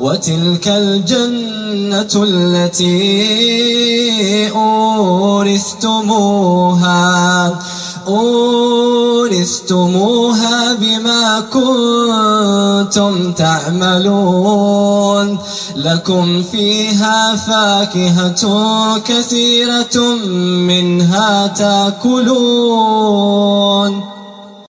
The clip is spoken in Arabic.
وتلك الجنة التي أورثتموها أورثتموها بما كنتم تعملون. لكم فيها فاكهة كثيرة منها تأكلون.